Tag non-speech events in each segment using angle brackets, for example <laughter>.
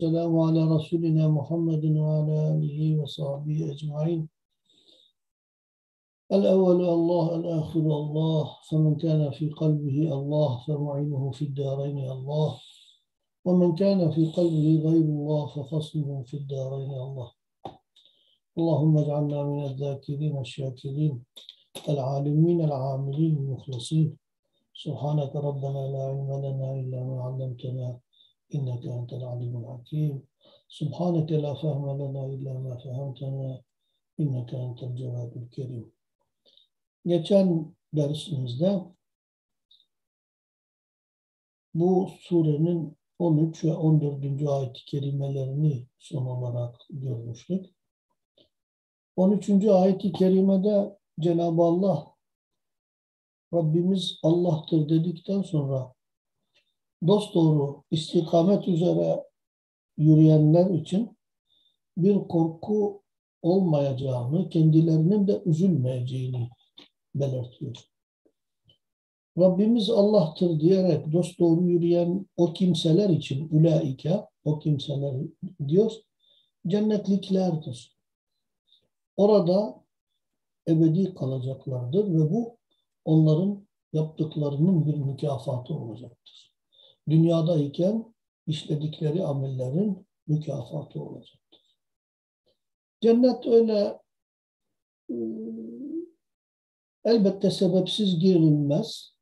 والسلام على رسولنا محمد وعلى آله وصحبه أجمعين. الأول الله الآخر الله. فمن كان في قلبه الله فمعينه في الدارين الله. ومن كان في قلبه غير الله فخصمه في الدارين الله. اللهم اجعلنا من الذاكرين الشاكرين العالمين العاملين المخلصين. سبحانك ربنا لا علم لنا إلا ما علمتنا. إنك أنت العليم الحكيم سبحانك لا فهم لنا إلا ما فهمتنا إنك أنت الجواد الكريم Geçen dersimizde bu surenin 13 ve 14. ayet-i kerimelerini son olarak görmüştük. 13. ayet-i kerimede Cenab-ı Allah Rabbimiz Allah'tır dedikten sonra dosdoğru istikamet üzere yürüyenler için bir korku olmayacağını, kendilerinin de üzülmeyeceğini belirtiyor. Rabbimiz Allah'tır diyerek dosdoğru yürüyen o kimseler için ulaike, o kimseler diyor, cennetliklerdir. Orada ebedi kalacaklardır ve bu onların yaptıklarının bir mükafatı olacaktır. Dünyadayken işledikleri amellerin mükafatı olacaktır. Cennet öyle elbette sebepsiz girilmez.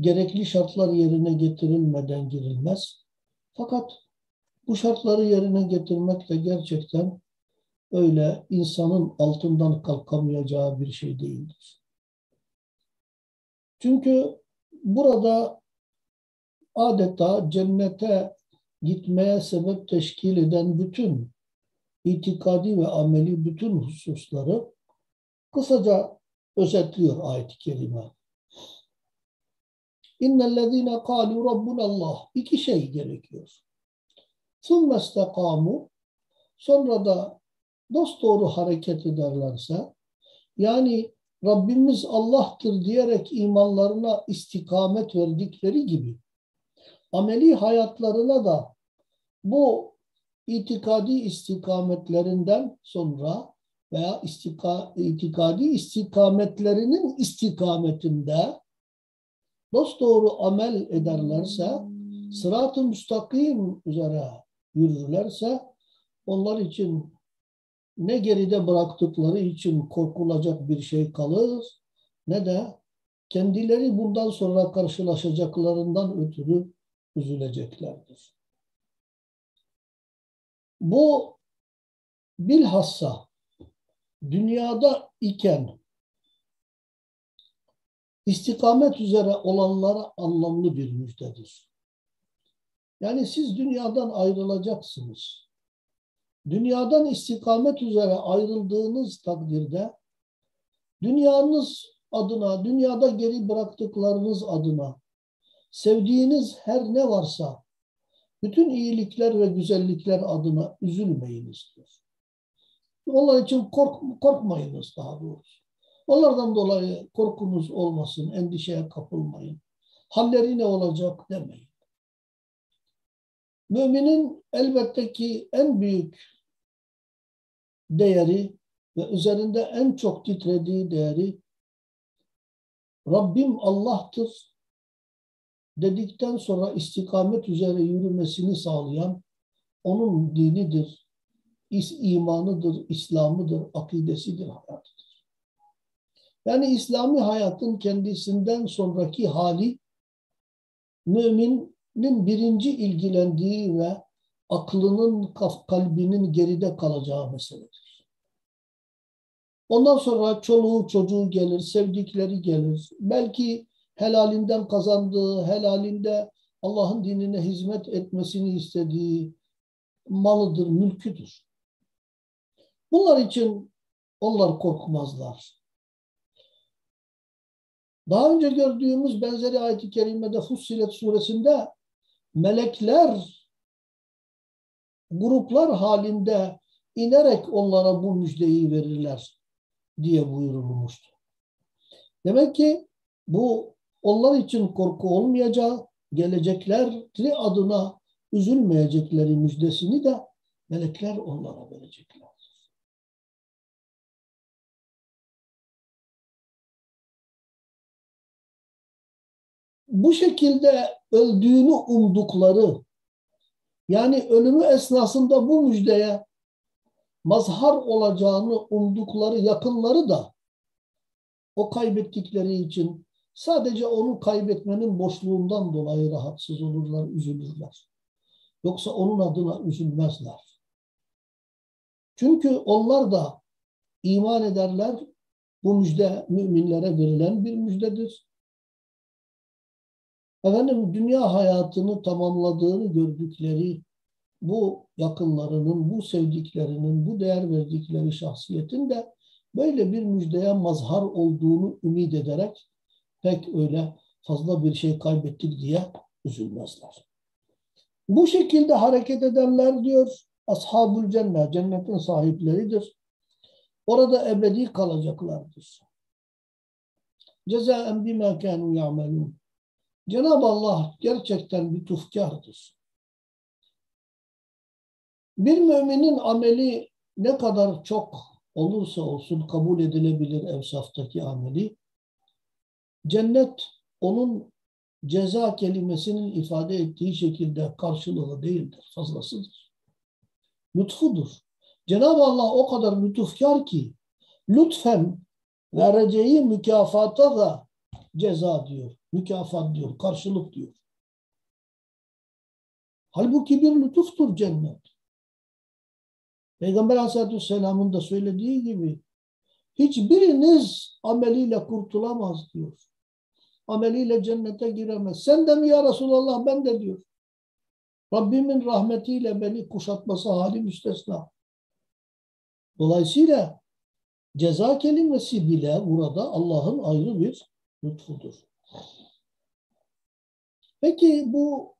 Gerekli şartlar yerine getirilmeden girilmez. Fakat bu şartları yerine getirmek de gerçekten öyle insanın altından kalkamayacağı bir şey değildir. Çünkü burada adeta cennete gitmeye sebep teşkil eden bütün itikadi ve ameli bütün hususları kısaca özetliyor ayet-i kerime. İnnellezîne kâlu rabbunallah. İki şey gerekiyor. Sümme istekamu. Sonra da dosdoğru hareket ederlerse yani Rabbimiz Allah'tır diyerek imanlarına istikamet verdikleri gibi ameli hayatlarına da bu itikadi istikametlerinden sonra veya istika, itikadi istikametlerinin istikametinde dosdoğru amel ederlerse, sırat-ı müstakim üzere yürürlerse, onlar için ne geride bıraktıkları için korkulacak bir şey kalır, ne de kendileri bundan sonra karşılaşacaklarından ötürü üzüleceklerdir. Bu bilhassa dünyada iken istikamet üzere olanlara anlamlı bir müjdedir. Yani siz dünyadan ayrılacaksınız. Dünyadan istikamet üzere ayrıldığınız takdirde dünyanız adına, dünyada geri bıraktıklarınız adına sevdiğiniz her ne varsa bütün iyilikler ve güzellikler adına üzülmeyiniz diyor. Onlar için kork, korkmayınız daha doğrusu. Onlardan dolayı korkunuz olmasın, endişeye kapılmayın. Halleri ne olacak demeyin. Müminin elbette ki en büyük değeri ve üzerinde en çok titrediği değeri Rabbim Allah'tır dedikten sonra istikamet üzere yürümesini sağlayan onun dinidir, imanıdır, İslam'ıdır, akidesidir, hayatıdır. Yani İslami hayatın kendisinden sonraki hali müminin birinci ilgilendiği ve aklının, kalbinin geride kalacağı meseledir. Ondan sonra çoluğu çocuğu gelir, sevdikleri gelir. Belki helalinden kazandığı, helalinde Allah'ın dinine hizmet etmesini istediği malıdır, mülküdür. Bunlar için onlar korkmazlar. Daha önce gördüğümüz benzeri ayet-i kerimede Fussilet suresinde melekler gruplar halinde inerek onlara bu müjdeyi verirler diye buyurulmuştu. Demek ki bu onlar için korku olmayacağı, gelecekleri adına üzülmeyecekleri müjdesini de melekler onlara verecekler. Bu şekilde öldüğünü umdukları yani ölümü esnasında bu müjdeye mazhar olacağını umdukları yakınları da o kaybettikleri için sadece onu kaybetmenin boşluğundan dolayı rahatsız olurlar, üzülürler. Yoksa onun adına üzülmezler. Çünkü onlar da iman ederler. Bu müjde müminlere verilen bir müjdedir. Efendim dünya hayatını tamamladığını gördükleri bu yakınlarının, bu sevdiklerinin, bu değer verdikleri şahsiyetin de böyle bir müjdeye mazhar olduğunu ümit ederek pek öyle fazla bir şey kaybettik diye üzülmezler. Bu şekilde hareket edenler diyor ashabul cennet, cennetin sahipleridir. Orada ebedi kalacaklardır. Cezaen bima kanu ya'melun. Cenab-ı Allah gerçekten bir tufkardır. Bir müminin ameli ne kadar çok olursa olsun kabul edilebilir evsaftaki ameli, cennet onun ceza kelimesinin ifade ettiği şekilde karşılığı değildir, fazlasıdır. Lütfudur. Cenab-ı Allah o kadar lütufkar ki lütfen vereceği mükafata da ceza diyor, mükafat diyor, karşılık diyor. Halbuki bir lütuftur cennet. Peygamber Aleyhisselatü Vesselam'ın da söylediği gibi hiçbiriniz ameliyle kurtulamaz diyor. Ameliyle cennete giremez. Sen de mi ya Resulallah ben de diyor. Rabbimin rahmetiyle beni kuşatması hali müstesna. Dolayısıyla ceza kelimesi bile burada Allah'ın ayrı bir lütfudur. Peki bu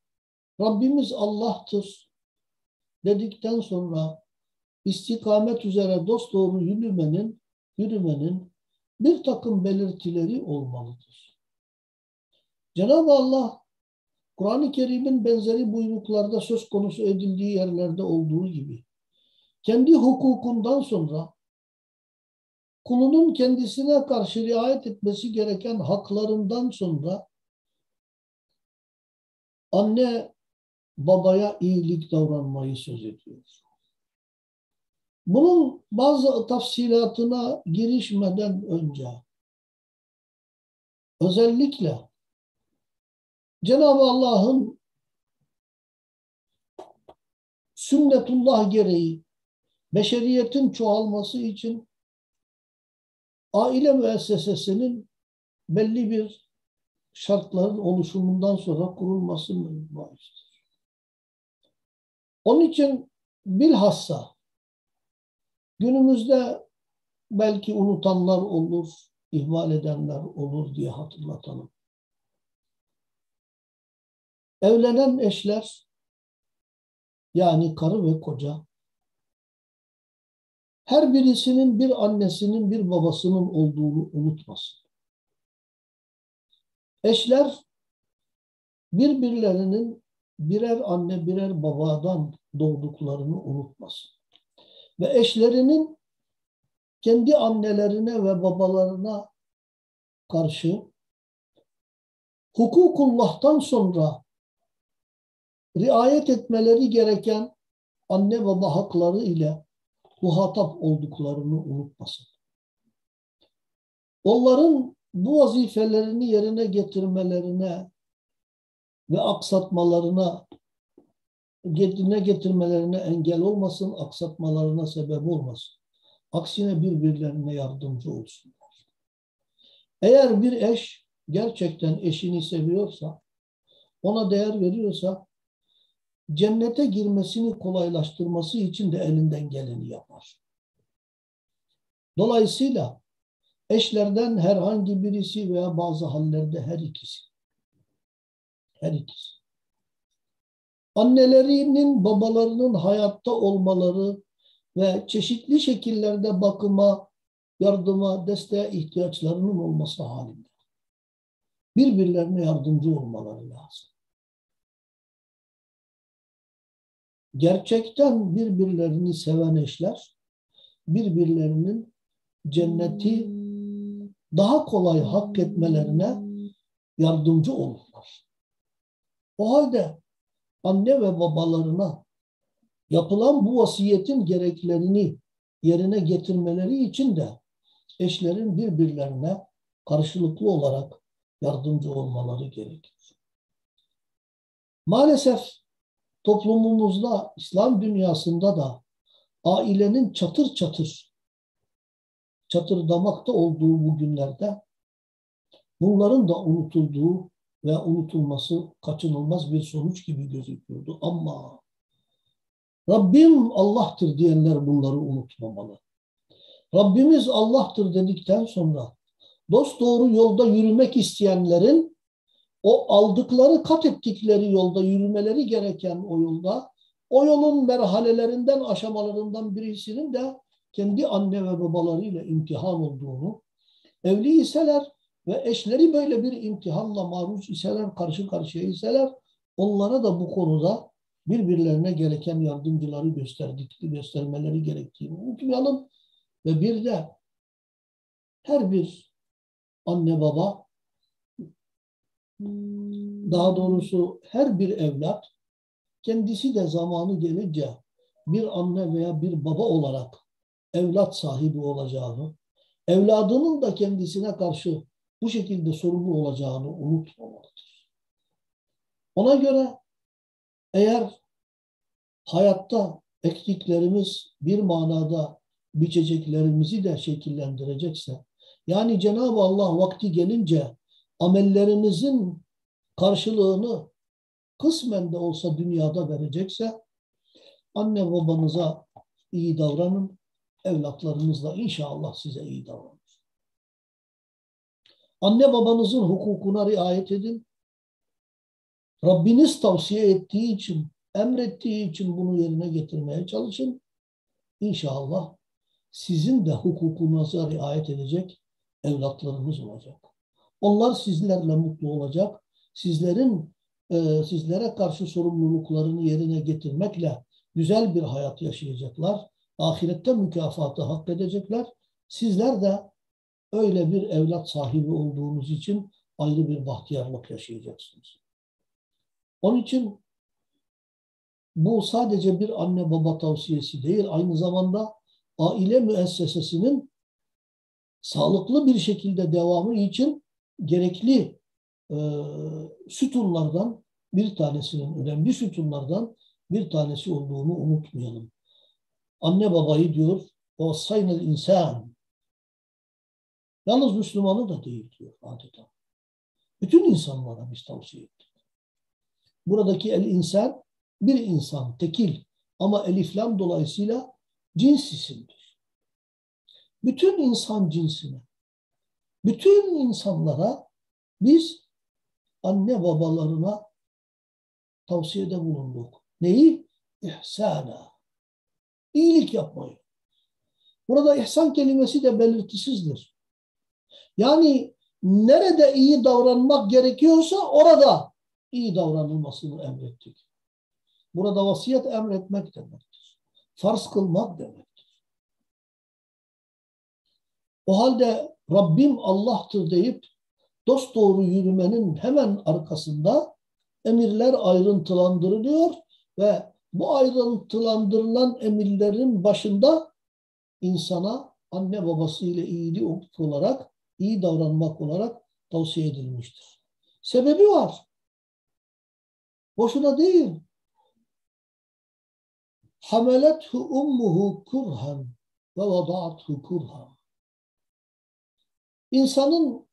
Rabbimiz Allah'tır dedikten sonra istikamet üzere dosdoğru yürümenin, yürümenin bir takım belirtileri olmalıdır. Cenab-ı Allah Kur'an-ı Kerim'in benzeri buyruklarda söz konusu edildiği yerlerde olduğu gibi kendi hukukundan sonra kulunun kendisine karşı riayet etmesi gereken haklarından sonra anne babaya iyilik davranmayı söz ediyor. Bunun bazı tafsilatına girişmeden önce özellikle Cenab-ı Allah'ın sünnetullah gereği beşeriyetin çoğalması için aile müessesesinin belli bir şartların oluşumundan sonra kurulması mümkündür. Onun için bilhassa günümüzde belki unutanlar olur, ihmal edenler olur diye hatırlatalım. Evlenen eşler yani karı ve koca her birisinin bir annesinin bir babasının olduğunu unutmasın. Eşler birbirlerinin birer anne birer babadan doğduklarını unutmasın. Ve eşlerinin kendi annelerine ve babalarına karşı hukukullah'tan sonra riayet etmeleri gereken anne baba hakları ile muhatap olduklarını unutmasın. Onların bu vazifelerini yerine getirmelerine ve aksatmalarına yerine getirmelerine engel olmasın, aksatmalarına sebep olmasın. Aksine birbirlerine yardımcı olsunlar. Eğer bir eş gerçekten eşini seviyorsa, ona değer veriyorsa, cennete girmesini kolaylaştırması için de elinden geleni yapar. Dolayısıyla eşlerden herhangi birisi veya bazı hallerde her ikisi. Her ikisi. Annelerinin, babalarının hayatta olmaları ve çeşitli şekillerde bakıma, yardıma, desteğe ihtiyaçlarının olması halinde. Birbirlerine yardımcı olmaları lazım. Gerçekten birbirlerini seven eşler birbirlerinin cenneti daha kolay hak etmelerine yardımcı olurlar. O halde anne ve babalarına yapılan bu vasiyetin gereklerini yerine getirmeleri için de eşlerin birbirlerine karşılıklı olarak yardımcı olmaları gerekir. Maalesef toplumumuzda, İslam dünyasında da ailenin çatır çatır çatırdamakta olduğu bu günlerde bunların da unutulduğu ve unutulması kaçınılmaz bir sonuç gibi gözüküyordu. Ama Rabbim Allah'tır diyenler bunları unutmamalı. Rabbimiz Allah'tır dedikten sonra dost doğru yolda yürümek isteyenlerin o aldıkları kat ettikleri yolda yürümeleri gereken o yolda o yolun merhalelerinden aşamalarından birisinin de kendi anne ve babalarıyla imtihan olduğunu evli iseler ve eşleri böyle bir imtihanla maruz iseler, karşı karşıya iseler onlara da bu konuda birbirlerine gereken yardımcıları gösterdik, göstermeleri gerektiğini unutmayalım. Ve bir de her bir anne baba daha doğrusu her bir evlat kendisi de zamanı gelince bir anne veya bir baba olarak evlat sahibi olacağını, evladının da kendisine karşı bu şekilde sorumlu olacağını unutmamalıdır. Ona göre eğer hayatta ektiklerimiz bir manada biçeceklerimizi de şekillendirecekse, yani Cenab-ı Allah vakti gelince amellerimizin karşılığını kısmen de olsa dünyada verecekse, anne babanıza iyi davranın, evlatlarınızla inşallah size iyi davranır. Anne babanızın hukukuna riayet edin. Rabbiniz tavsiye ettiği için, emrettiği için bunu yerine getirmeye çalışın. İnşallah sizin de hukukunuza riayet edecek evlatlarınız olacak. Onlar sizlerle mutlu olacak. Sizlerin e, sizlere karşı sorumluluklarını yerine getirmekle güzel bir hayat yaşayacaklar. Ahirette mükafatı hak edecekler. Sizler de öyle bir evlat sahibi olduğunuz için ayrı bir bahtiyarlık yaşayacaksınız. Onun için bu sadece bir anne baba tavsiyesi değil, aynı zamanda aile müessesesinin sağlıklı bir şekilde devamı için gerekli e, sütunlardan bir tanesinin, önemli sütunlardan bir tanesi olduğunu unutmayalım. Anne babayı diyor, o saynel insan. Yalnız Müslümanı da değil diyor adeta. Bütün insanlara biz tavsiye ettik. Buradaki el insan bir insan, tekil ama eliflam dolayısıyla cins isimdir. Bütün insan cinsine, bütün insanlara biz anne babalarına tavsiyede bulunduk. Neyi? İhsana. İyilik yapmayı. Burada ihsan kelimesi de belirtisizdir. Yani nerede iyi davranmak gerekiyorsa orada iyi davranılmasını emrettik. Burada vasiyet emretmek demektir. Farz kılmak demektir. O halde Rabbim Allah'tır deyip dost doğru yürümenin hemen arkasında emirler ayrıntılandırılıyor ve bu ayrıntılandırılan emirlerin başında insana anne babası ile iyiliği olarak, iyi davranmak olarak tavsiye edilmiştir. Sebebi var. Boşuna değil. Hamelethu ummuhu kurhan ve vada'athu kurhan. İnsanın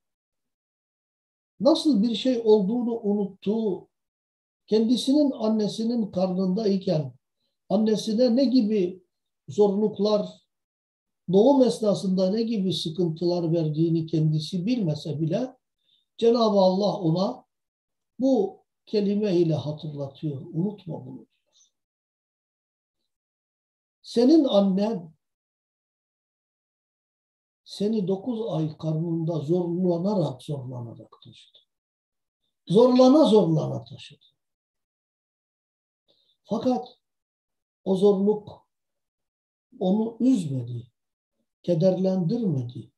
nasıl bir şey olduğunu unuttuğu, kendisinin annesinin karnındayken annesine ne gibi zorluklar, doğum esnasında ne gibi sıkıntılar verdiğini kendisi bilmese bile Cenab-ı Allah ona bu kelime ile hatırlatıyor. Unutma bunu. Senin annen seni dokuz ay karnında zorlanarak zorlanarak taşıdı. Zorlana zorlana taşıdı. Fakat o zorluk onu üzmedi, kederlendirmedi.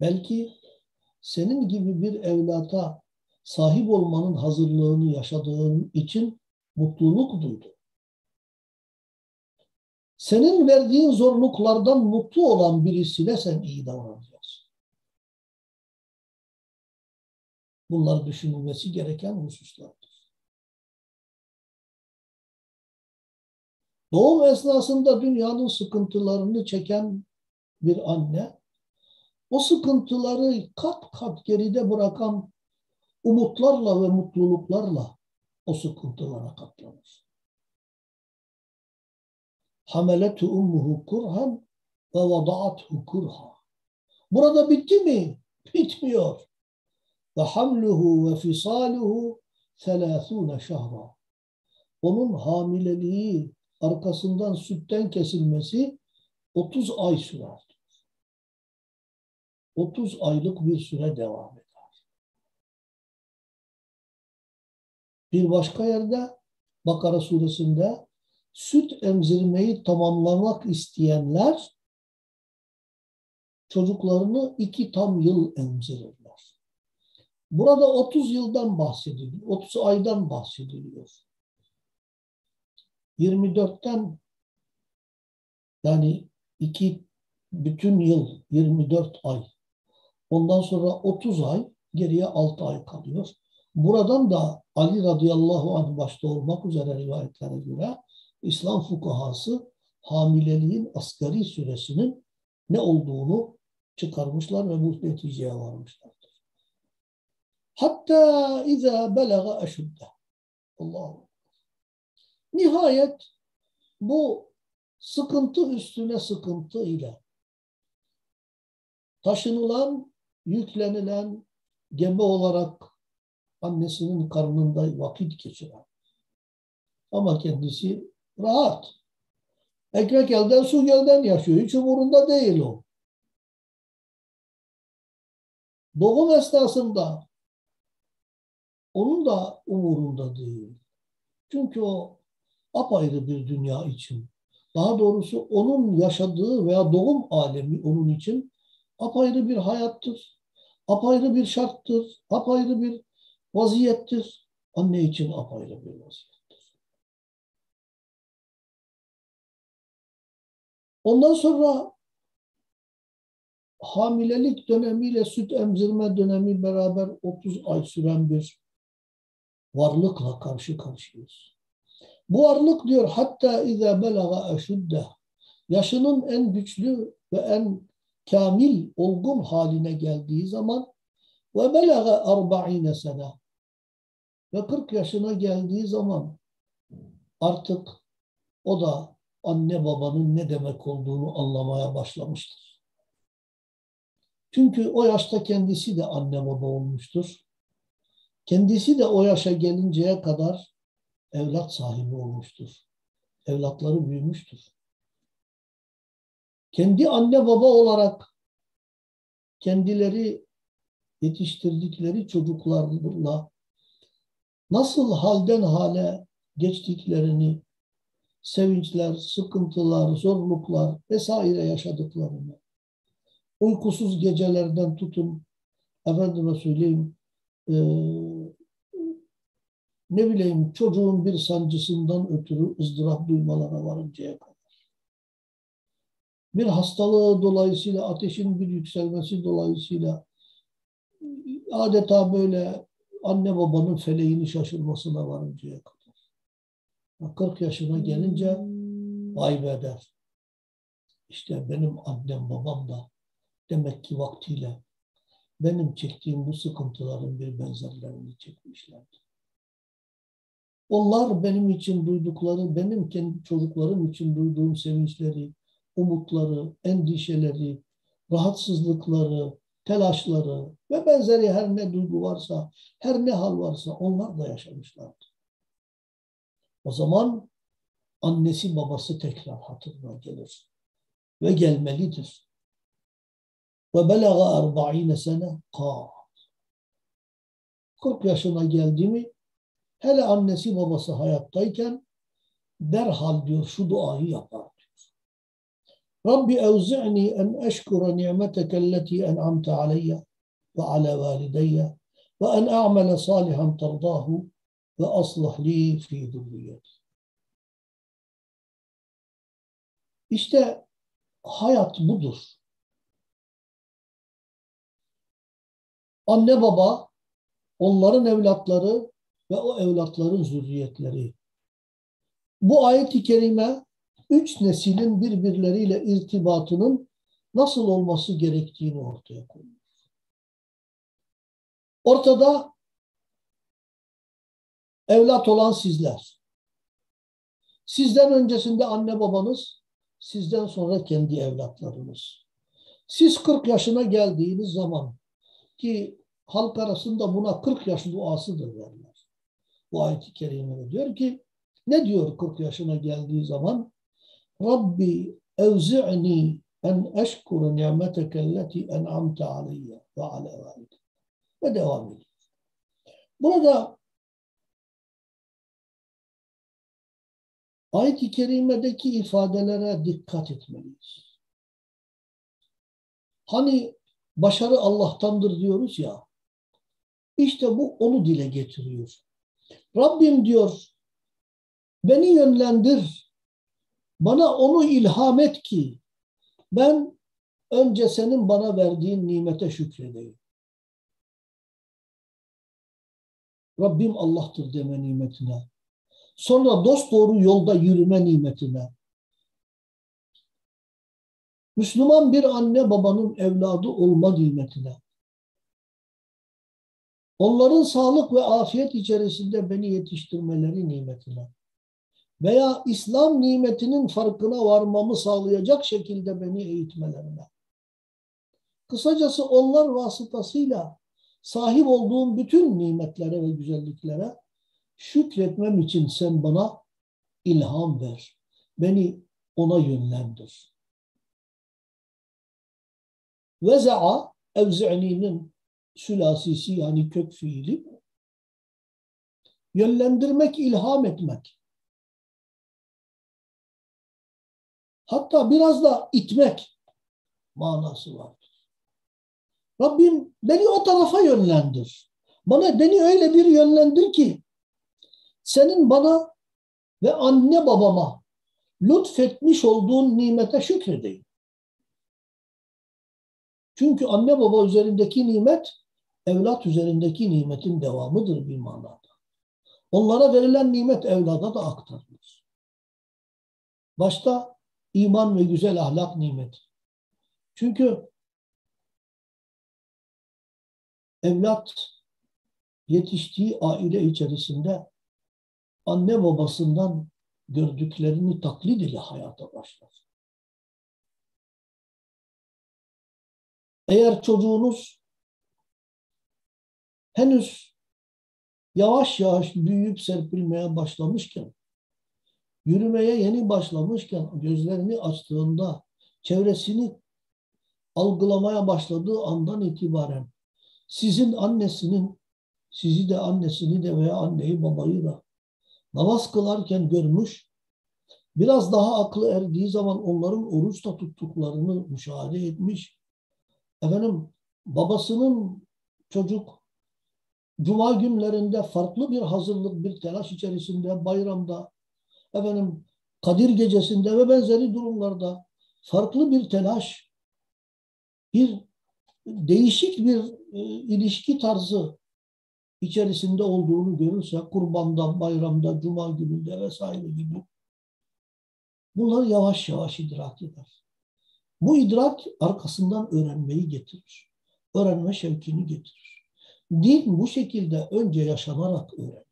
Belki senin gibi bir evlata sahip olmanın hazırlığını yaşadığın için mutluluk duydu. Senin verdiğin zorluklardan mutlu olan birisine sen iyi davranacaksın. Bunlar düşünülmesi gereken hususlardır. Doğum esnasında dünyanın sıkıntılarını çeken bir anne, o sıkıntıları kat kat geride bırakan umutlarla ve mutluluklarla o sıkıntılara katlanır. Hamelete ummuhu kurhan ve vada'athu kurha. Burada bitti mi? Bitmiyor. Ve hamluhu ve fisaluhu selâthûne şahra. Onun hamileliği arkasından sütten kesilmesi 30 ay sürer. 30 aylık bir süre devam eder. Bir başka yerde Bakara suresinde süt emzirmeyi tamamlamak isteyenler çocuklarını iki tam yıl emzirirler. Burada 30 yıldan bahsediliyor. 30 aydan bahsediliyor. 24'ten yani iki bütün yıl 24 ay. Ondan sonra 30 ay geriye 6 ay kalıyor. Buradan da Ali radıyallahu anh başta olmak üzere rivayetlere göre İslam fukahası hamileliğin asgari süresinin ne olduğunu çıkarmışlar ve bu neticeye varmışlardır. Hatta izâ belaga eşudde. Allahu Nihayet bu sıkıntı üstüne sıkıntı ile taşınılan, yüklenilen gemi olarak annesinin karnında vakit geçiren. Ama kendisi rahat. Ekmek elden su gölden yaşıyor. Hiç umurunda değil o. Doğum esnasında onun da umurunda değil. Çünkü o apayrı bir dünya için. Daha doğrusu onun yaşadığı veya doğum alemi onun için apayrı bir hayattır. Apayrı bir şarttır. Apayrı bir vaziyettir. Anne için apayrı bir vaziyettir. Ondan sonra hamilelik dönemiyle süt emzirme dönemi beraber 30 ay süren bir varlıkla karşı karşıyayız. Bu varlık diyor hatta izâ belaga eşudde yaşının en güçlü ve en kamil, olgun haline geldiği zaman ve belaga arba'ine sene ve 40 yaşına geldiği zaman artık o da anne babanın ne demek olduğunu anlamaya başlamıştır. Çünkü o yaşta kendisi de anne baba olmuştur. Kendisi de o yaşa gelinceye kadar evlat sahibi olmuştur. Evlatları büyümüştür. Kendi anne baba olarak kendileri yetiştirdikleri çocuklarla nasıl halden hale geçtiklerini, sevinçler, sıkıntılar, zorluklar vesaire yaşadıklarını, uykusuz gecelerden tutun, efendime söyleyeyim, e, ne bileyim çocuğun bir sancısından ötürü ızdırap duymalara varıncaya kadar. Bir hastalığı dolayısıyla, ateşin bir yükselmesi dolayısıyla adeta böyle anne babanın feleğini şaşırmasına varıncaya kadar. 40 yaşına gelince vay be der. İşte benim annem babam da demek ki vaktiyle benim çektiğim bu sıkıntıların bir benzerlerini çekmişlerdi. Onlar benim için duydukları, benim kendi çocuklarım için duyduğum sevinçleri, umutları, endişeleri, rahatsızlıkları, telaşları ve benzeri her ne duygu varsa, her ne hal varsa onlar da yaşamışlardı. O zaman annesi babası tekrar hatırına gelir ve gelmelidir. Ve belaga arba'ine sene ka. 40 yaşına geldi mi hele annesi babası hayattayken derhal diyor şu duayı yapar diyor. Rabbi evzi'ni en eşkura ni'meteke elleti en'amte aleyye ve ala valideyye ve en a'mele salihan terdahu ve aslah li fi zürriyeti. İşte hayat budur. Anne baba, onların evlatları ve o evlatların zürriyetleri. Bu ayet-i kerime üç neslin birbirleriyle irtibatının nasıl olması gerektiğini ortaya koyuyor. Ortada evlat olan sizler. Sizden öncesinde anne babanız, sizden sonra kendi evlatlarınız. Siz 40 yaşına geldiğiniz zaman ki halk arasında buna 40 yaş duasıdır derler. Bu ayet-i kerimede diyor ki ne diyor 40 yaşına geldiği zaman? Rabbi evzi'ni en eşkuru ni'meteke elleti en'amte aleyye ve ala valide. Ve devam ediyor. Burada ayet-i kerimedeki ifadelere dikkat etmeliyiz. Hani başarı Allah'tandır diyoruz ya. İşte bu onu dile getiriyor. Rabbim diyor beni yönlendir. Bana onu ilham et ki ben önce senin bana verdiğin nimete şükredeyim. Rabbim Allah'tır deme nimetine. Sonra dost doğru yolda yürüme nimetine. Müslüman bir anne babanın evladı olma nimetine. Onların sağlık ve afiyet içerisinde beni yetiştirmeleri nimetine. Veya İslam nimetinin farkına varmamı sağlayacak şekilde beni eğitmelerine. Kısacası onlar vasıtasıyla sahip olduğum bütün nimetlere ve güzelliklere şükretmem için sen bana ilham ver. Beni ona yönlendir. Veza'a evzi'ninin sülasisi yani kök fiili yönlendirmek, ilham etmek. Hatta biraz da itmek manası vardır. Rabbim beni o tarafa yönlendir. Bana beni öyle bir yönlendir ki senin bana ve anne babama lütfetmiş olduğun nimete şükredeyim. Çünkü anne baba üzerindeki nimet evlat üzerindeki nimetin devamıdır bir manada. Onlara verilen nimet evlada da aktarılır. Başta iman ve güzel ahlak nimeti. Çünkü evlat yetiştiği aile içerisinde anne babasından gördüklerini taklit ile hayata başlar. Eğer çocuğunuz henüz yavaş yavaş büyüyüp serpilmeye başlamışken, yürümeye yeni başlamışken, gözlerini açtığında, çevresini algılamaya başladığı andan itibaren sizin annesinin, sizi de annesini de veya anneyi babayı da namaz kılarken görmüş, biraz daha aklı erdiği zaman onların oruçta tuttuklarını müşahede etmiş. Efendim babasının çocuk cuma günlerinde farklı bir hazırlık, bir telaş içerisinde, bayramda, efendim Kadir gecesinde ve benzeri durumlarda farklı bir telaş, bir değişik bir e, ilişki tarzı içerisinde olduğunu görürse kurbanda, bayramda, cuma gününde vesaire gibi bunları yavaş yavaş idrak eder. Bu idrak arkasından öğrenmeyi getirir. Öğrenme şevkini getirir. Din bu şekilde önce yaşanarak öğrenilir.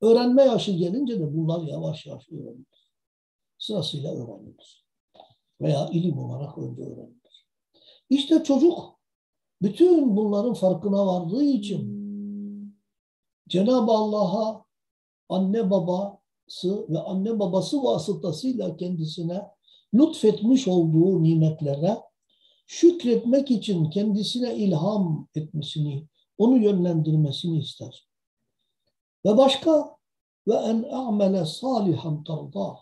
Öğrenme yaşı gelince de bunlar yavaş yavaş öğrenilir. Sırasıyla öğrenilir. Veya ilim olarak önce öğrenilir. İşte çocuk bütün bunların farkına vardığı için Cenab-ı Allah'a anne babası ve anne babası vasıtasıyla kendisine lütfetmiş olduğu nimetlere şükretmek için kendisine ilham etmesini, onu yönlendirmesini ister. Ve başka ve en a'mele salihan tardah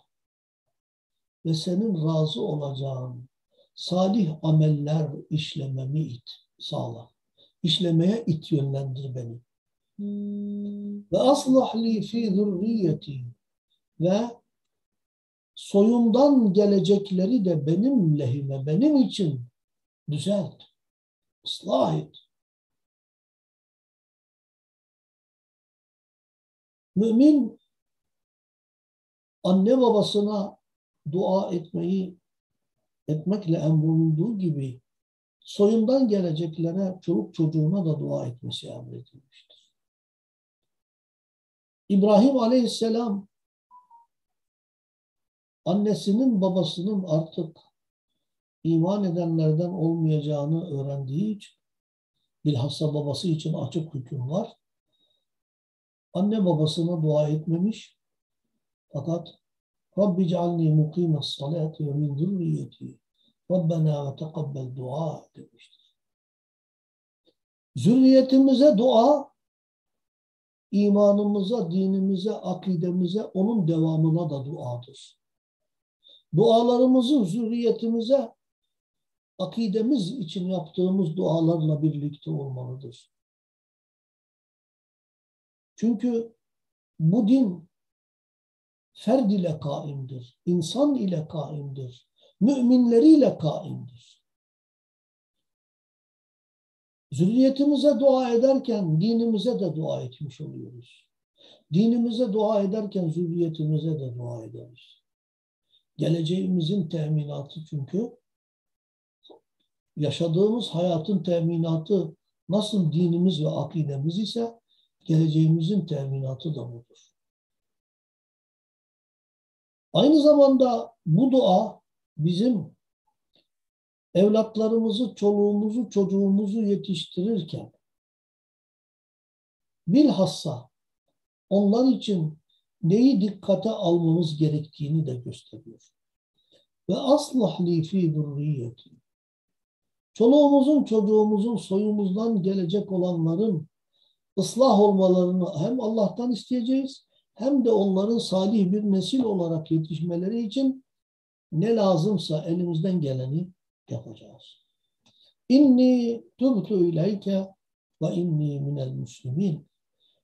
ve senin razı olacağın salih ameller işlememi it, sağla. İşlemeye it yönlendir beni. Ve aslah li fi zürriyeti ve soyumdan gelecekleri de benim lehime, benim için düzelt, ıslah et. Mümin anne babasına dua etmeyi etmekle emrolunduğu gibi soyundan geleceklere, çoluk çocuğuna da dua etmesi emredilmiştir. İbrahim Aleyhisselam annesinin babasının artık iman edenlerden olmayacağını öğrendiği için bilhassa babası için açık hüküm var. Anne babasına dua etmemiş fakat Rabbi cealni mukime salati ve min zürriyeti Rabbena ve tekabbel dua demiştir. Zürriyetimize dua imanımıza, dinimize, akidemize, onun devamına da duadır. Dualarımızın zürriyetimize akidemiz için yaptığımız dualarla birlikte olmalıdır. Çünkü bu din ferd ile kaimdir, insan ile kaimdir, müminleriyle kaimdir. Zürriyetimize dua ederken dinimize de dua etmiş oluyoruz. Dinimize dua ederken zürriyetimize de dua ederiz. Geleceğimizin teminatı çünkü yaşadığımız hayatın teminatı nasıl dinimiz ve akidemiz ise geleceğimizin teminatı da budur. Aynı zamanda bu dua bizim evlatlarımızı, çoluğumuzu, çocuğumuzu yetiştirirken bilhassa onlar için neyi dikkate almamız gerektiğini de gösteriyor. Ve aslah li fi durriyeti. Çoluğumuzun, çocuğumuzun, soyumuzdan gelecek olanların ıslah olmalarını hem Allah'tan isteyeceğiz hem de onların salih bir nesil olarak yetişmeleri için ne lazımsa elimizden geleni yapacağız. İnni tubtu ileyke ve inni minel muslimin.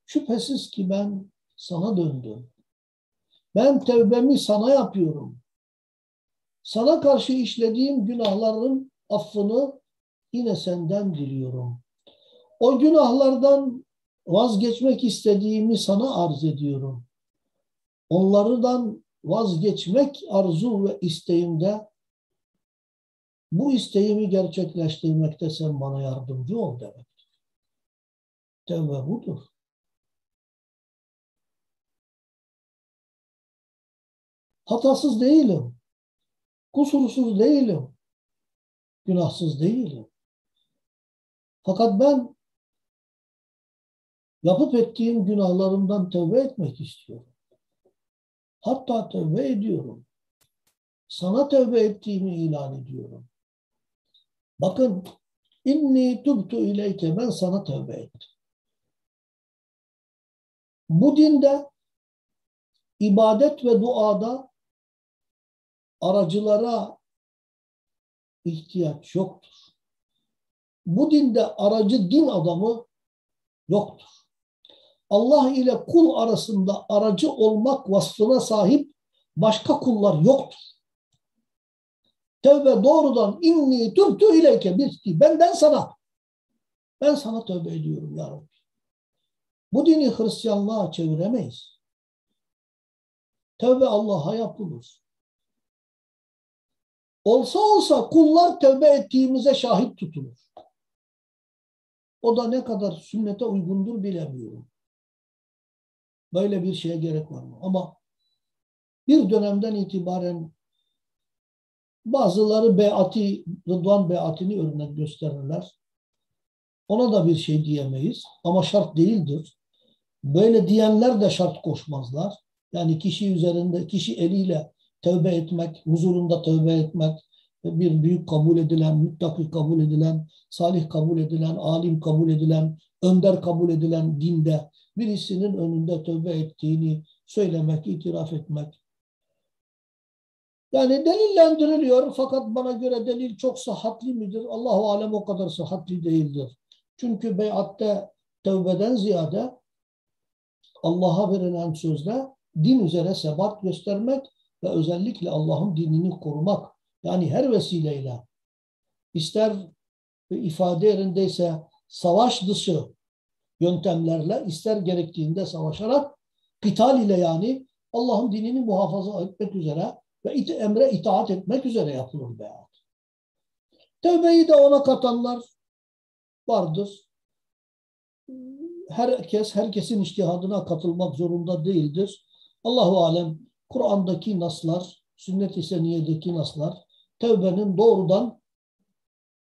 Şüphesiz ki ben sana döndüm. Ben tevbemi sana yapıyorum. Sana karşı işlediğim günahların affını yine senden diliyorum. O günahlardan vazgeçmek istediğimi sana arz ediyorum. Onlardan vazgeçmek arzu ve isteğimde bu isteğimi gerçekleştirmekte sen bana yardımcı ol demektir. Tevbe budur. Hatasız değilim. Kusursuz değilim. Günahsız değilim. Fakat ben yapıp ettiğim günahlarımdan tövbe etmek istiyorum. Hatta tövbe ediyorum. Sana tövbe ettiğimi ilan ediyorum. Bakın inni tubtu ileyke ben sana tövbe ettim. Bu dinde ibadet ve duada aracılara ihtiyaç yoktur. Bu dinde aracı din adamı yoktur. Allah ile kul arasında aracı olmak vasfına sahip başka kullar yoktur. Tevbe doğrudan inni tübtü ileyke bir benden sana. Ben sana tövbe ediyorum ya Rabbi. Bu dini Hristiyanlığa çeviremeyiz. Tövbe Allah'a yapılır. Olsa olsa kullar tövbe ettiğimize şahit tutulur. O da ne kadar sünnete uygundur bilemiyorum. Böyle bir şeye gerek var mı? Ama bir dönemden itibaren bazıları beati, Rıdvan beatini örnek gösterirler. Ona da bir şey diyemeyiz ama şart değildir. Böyle diyenler de şart koşmazlar. Yani kişi üzerinde, kişi eliyle tövbe etmek, huzurunda tövbe etmek, bir büyük kabul edilen, muttaki kabul edilen, salih kabul edilen, alim kabul edilen, önder kabul edilen dinde birisinin önünde tövbe ettiğini söylemek, itiraf etmek. Yani delillendiriliyor fakat bana göre delil çok sıhhatli midir? Allahu alem o kadar sıhhatli değildir. Çünkü beyatte tevbeden ziyade Allah'a verilen sözde din üzere sebat göstermek ve özellikle Allah'ın dinini korumak. Yani her vesileyle ister ifade yerindeyse savaş dışı yöntemlerle ister gerektiğinde savaşarak kital ile yani Allah'ın dinini muhafaza etmek üzere ve it emre itaat etmek üzere yapılır beyat. Tevbeyi de ona katanlar vardır. Herkes, herkesin iştihadına katılmak zorunda değildir. Allahu alem Kur'an'daki naslar, sünnet-i seniyedeki naslar, tevbenin doğrudan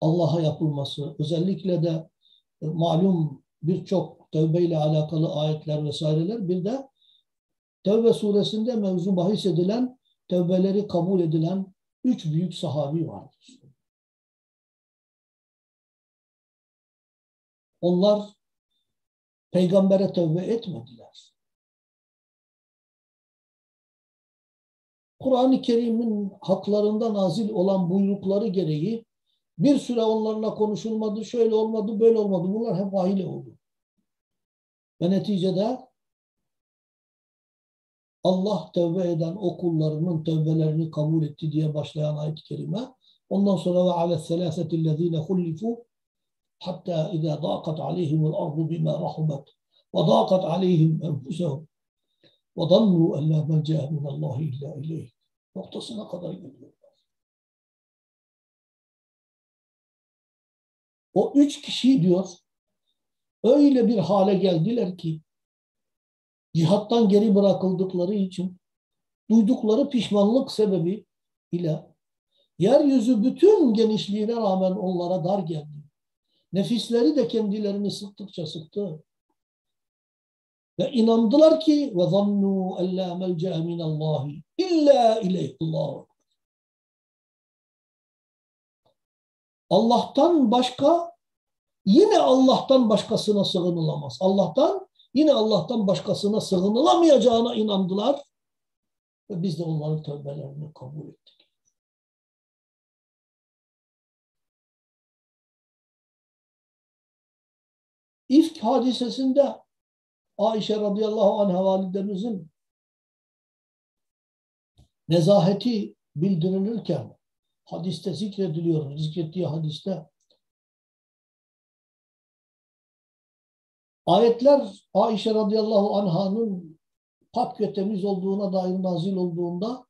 Allah'a yapılması, özellikle de e, malum birçok tevbe ile alakalı ayetler vesaireler, bir de Tevbe suresinde mevzu bahis edilen, tevbeleri kabul edilen üç büyük sahabi vardır. Onlar peygambere tevbe etmediler. Kur'an-ı Kerim'in haklarında nazil olan buyrukları gereği bir süre onlarla konuşulmadı, şöyle olmadı, böyle olmadı. Bunlar hep vahile oldu. Ve neticede Allah tevbe eden o kullarının tevbelerini kabul etti diye başlayan ayet-i kerime. Ondan sonra ve ale selâsetillezîne hullifu hatta izâ dâkat aleyhimul ardu bimâ rahumet ve dâkat aleyhim enfusehum ve zannû en lâ melce'e minallâhi illâ ileyh noktasına kadar geliyorlar. O üç kişi diyor öyle bir hale geldiler ki cihattan geri bırakıldıkları için duydukları pişmanlık sebebi ile yeryüzü bütün genişliğine rağmen onlara dar geldi. Nefisleri de kendilerini sıktıkça sıktı. Ve inandılar ki ve zannu en la melce'e minallahi illa ileyhullah. Allah'tan başka yine Allah'tan başkasına sığınılamaz. Allah'tan yine Allah'tan başkasına sığınılamayacağına inandılar ve biz de onların tövbelerini kabul ettik. İfk hadisesinde Ayşe radıyallahu anh validemizin nezaheti bildirilirken hadiste zikrediliyor, zikrettiği hadiste ayetler Ayşe radıyallahu anh'ın pak ve temiz olduğuna dair nazil olduğunda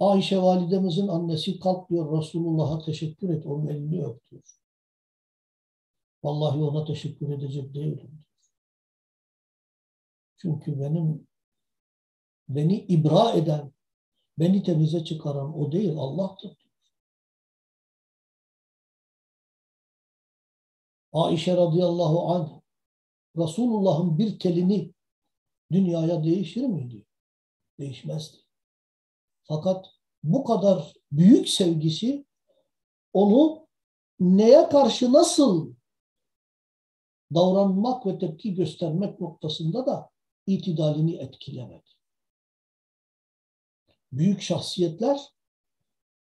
Ayşe validemizin annesi kalk diyor Resulullah'a teşekkür et, onun elini öptür. Vallahi ona teşekkür edecek değilim. Çünkü benim beni ibra eden, beni temize çıkaran o değil Allah'tır. Aişe radıyallahu anh Resulullah'ın bir telini dünyaya değişir miydi? Değişmezdi. Fakat bu kadar büyük sevgisi onu neye karşı nasıl davranmak ve tepki göstermek noktasında da itidalini etkilemedi. Büyük şahsiyetler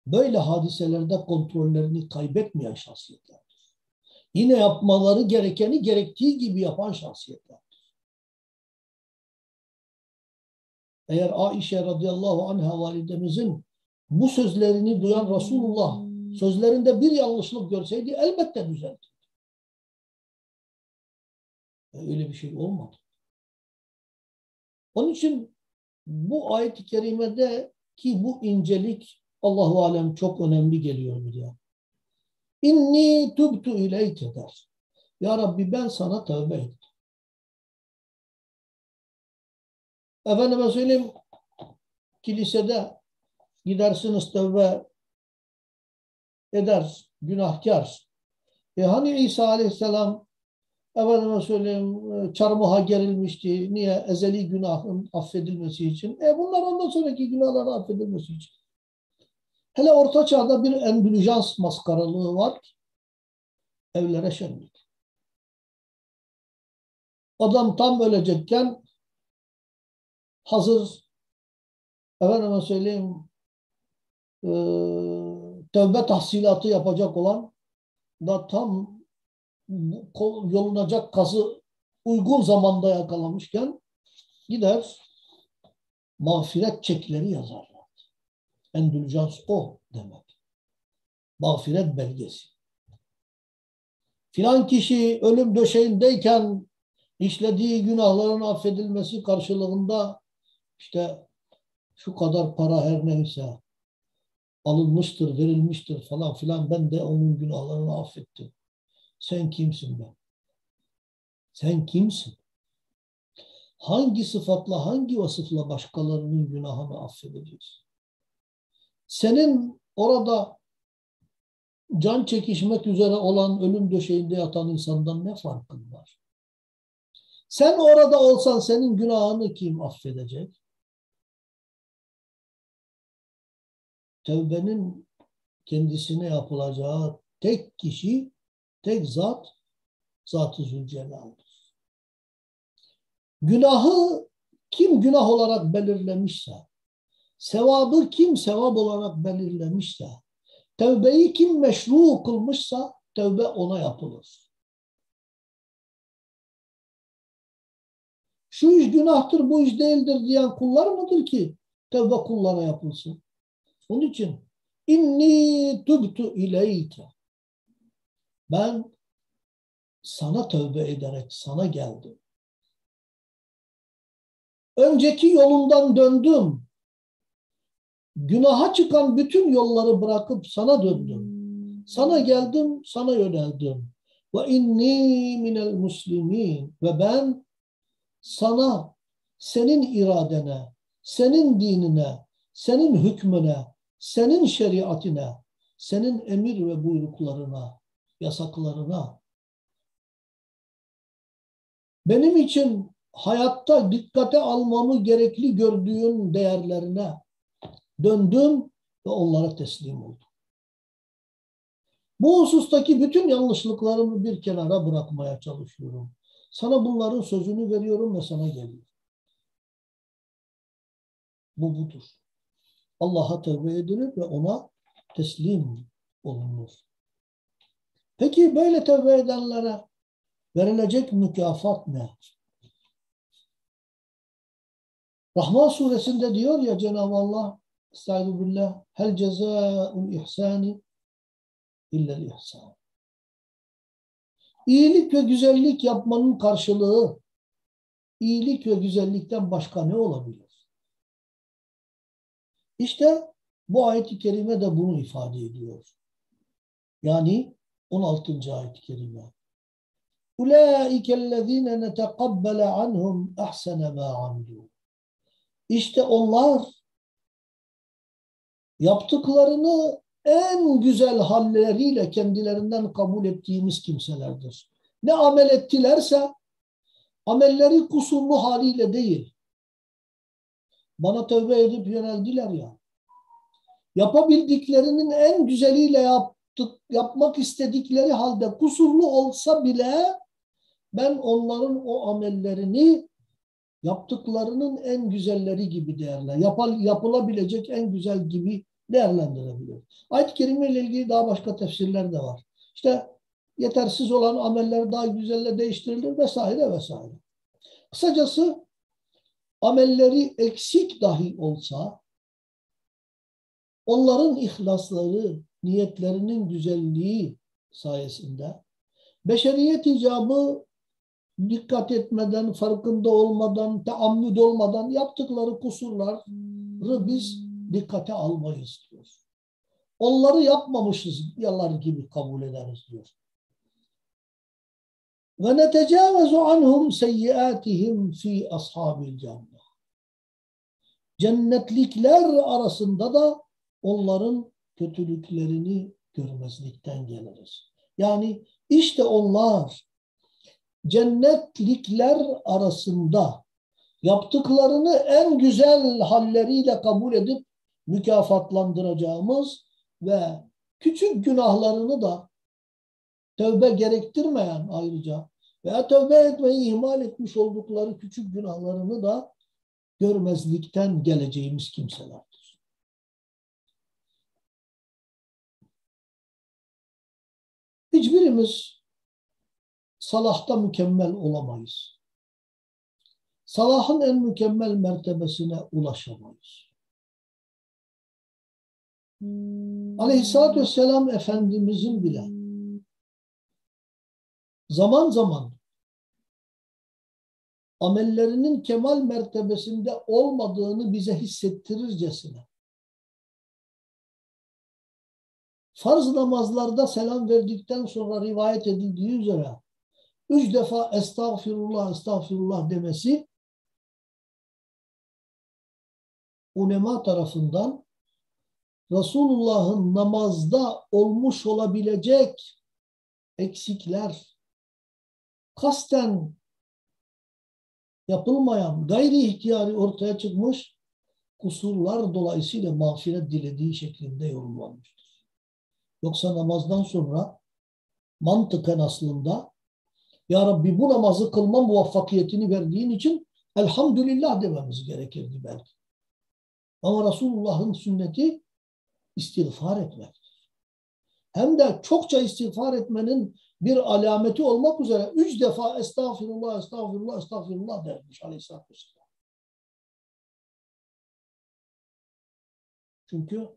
böyle hadiselerde kontrollerini kaybetmeyen şahsiyetlerdir. Yine yapmaları gerekeni gerektiği gibi yapan şahsiyetlerdir. Eğer Aişe radıyallahu anha validemizin bu sözlerini duyan Resulullah sözlerinde bir yanlışlık görseydi elbette düzeltirdi. Öyle bir şey olmadı. Onun için bu ayet-i kerimede ki bu incelik Allahu alem çok önemli geliyor buraya. İnni tubtu ileyke der. Ya Rabbi ben sana tövbe ettim. Efendime söyleyeyim kilisede gidersiniz tövbe eder, günahkar. E hani İsa Aleyhisselam efendime söyleyeyim çarmıha gerilmişti. Niye? Ezeli günahın affedilmesi için. E bunlar ondan sonraki günahların affedilmesi için. Hele orta çağda bir endülijans maskaralığı var ki evlere şenlik. Adam tam ölecekken hazır efendime söyleyeyim e, tövbe tahsilatı yapacak olan da tam yolunacak kazı uygun zamanda yakalamışken gider mağfiret çekleri yazarlar. Endülcans o demek. Mağfiret belgesi. Filan kişi ölüm döşeğindeyken işlediği günahların affedilmesi karşılığında işte şu kadar para her neyse alınmıştır, verilmiştir falan filan ben de onun günahlarını affettim. Sen kimsin ben? Sen kimsin? Hangi sıfatla, hangi vasıfla başkalarının günahını affedeceksin? Senin orada can çekişmek üzere olan ölüm döşeğinde yatan insandan ne farkın var? Sen orada olsan senin günahını kim affedecek? Tevbenin kendisine yapılacağı tek kişi, tek zat, Zat-ı Zülcelal'dir. Günahı kim günah olarak belirlemişse, sevabı kim sevap olarak belirlemişse, tevbeyi kim meşru kılmışsa tevbe ona yapılır. Şu iş günahtır, bu iş değildir diyen kullar mıdır ki tevbe kullara yapılsın? Onun için inni tubtu ileyke ben sana tövbe ederek sana geldim. Önceki yolundan döndüm. Günaha çıkan bütün yolları bırakıp sana döndüm. Sana geldim, sana yöneldim. Ve inni minel muslimin. Ve ben sana, senin iradene, senin dinine, senin hükmüne, senin şeriatine, senin emir ve buyruklarına, yasaklarına, benim için hayatta dikkate almamı gerekli gördüğün değerlerine döndüm ve onlara teslim oldum. Bu husustaki bütün yanlışlıklarımı bir kenara bırakmaya çalışıyorum. Sana bunların sözünü veriyorum ve sana geliyor. Bu budur. Allah'a tövbe edilir ve ona teslim olunur. Peki böyle tövbe edenlere verilecek mükafat ne? Rahman suresinde diyor ya Cenab-ı Allah Estaizu billah Hel cezâ'ul ihsani illel ihsan. İyilik ve güzellik yapmanın karşılığı iyilik ve güzellikten başka ne olabilir? İşte bu ayet-i kerime de bunu ifade ediyor. Yani 16. ayet-i kerime. Ulaike ellezine neteqabbele anhum ahsene ma amilu. İşte onlar yaptıklarını en güzel halleriyle kendilerinden kabul ettiğimiz kimselerdir. Ne amel ettilerse amelleri kusurlu haliyle değil. Bana tövbe edip yöneldiler ya. Yapabildiklerinin en güzeliyle yaptık, yapmak istedikleri halde kusurlu olsa bile ben onların o amellerini yaptıklarının en güzelleri gibi değerler, yapal, yapılabilecek en güzel gibi değerlendirebiliyor. Ayet-i Kerime ile ilgili daha başka tefsirler de var. İşte yetersiz olan ameller daha güzelle değiştirilir vesaire vesaire. Kısacası amelleri eksik dahi olsa onların ihlasları, niyetlerinin güzelliği sayesinde beşeriyet icabı dikkat etmeden, farkında olmadan, teammüd olmadan yaptıkları kusurları biz dikkate almayız diyor. Onları yapmamışız yalar gibi kabul ederiz diyor. Ve netecavezu anhum seyyiatihim fi ashabil cennet. Cennetlikler arasında da onların kötülüklerini görmezlikten geliriz. Yani işte onlar cennetlikler arasında yaptıklarını en güzel halleriyle kabul edip mükafatlandıracağımız ve küçük günahlarını da tövbe gerektirmeyen ayrıca veya tövbe etmeyi ihmal etmiş oldukları küçük günahlarını da görmezlikten geleceğimiz kimselerdir. Hiçbirimiz salahta mükemmel olamayız. Salahın en mükemmel mertebesine ulaşamayız. Aleyhisselatü Vesselam Efendimizin bile zaman zaman amellerinin kemal mertebesinde olmadığını bize hissettirircesine. Farz namazlarda selam verdikten sonra rivayet edildiği üzere üç defa estağfirullah, estağfirullah demesi ulema tarafından Resulullah'ın namazda olmuş olabilecek eksikler, kasten yapılmayan gayri ihtiyari ortaya çıkmış kusurlar dolayısıyla mağfiret dilediği şeklinde yorumlanmıştır. Yoksa namazdan sonra mantıken aslında Ya Rabbi bu namazı kılma muvaffakiyetini verdiğin için elhamdülillah dememiz gerekirdi belki. Ama Resulullah'ın sünneti istiğfar etmektir. Hem de çokça istiğfar etmenin bir alameti olmak üzere üç defa estağfirullah, estağfirullah, estağfirullah dermiş aleyhissalatü vesselam. Çünkü